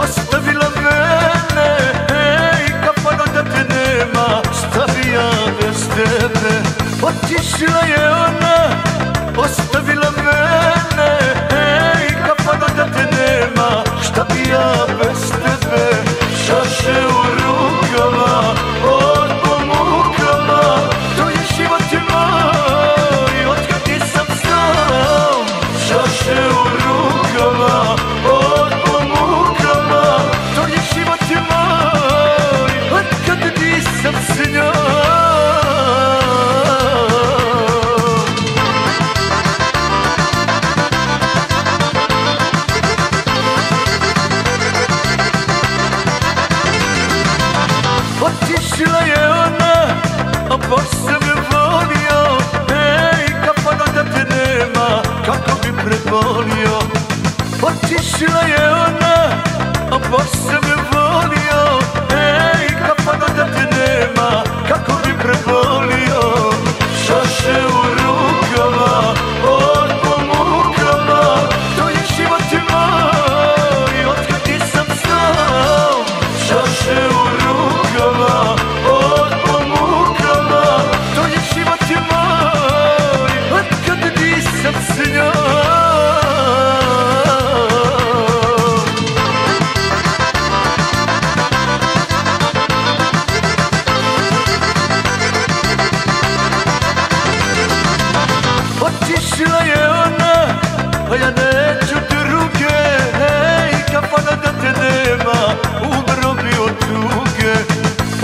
ostavila volio. Otišla je ona, a posle me volio. Ej, kapano da te nema, kako bi prebolio? Šaše u rukama, od po To je život moj, otkad nisam znao. Šaše u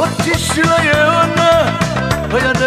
Ateşle yana hayal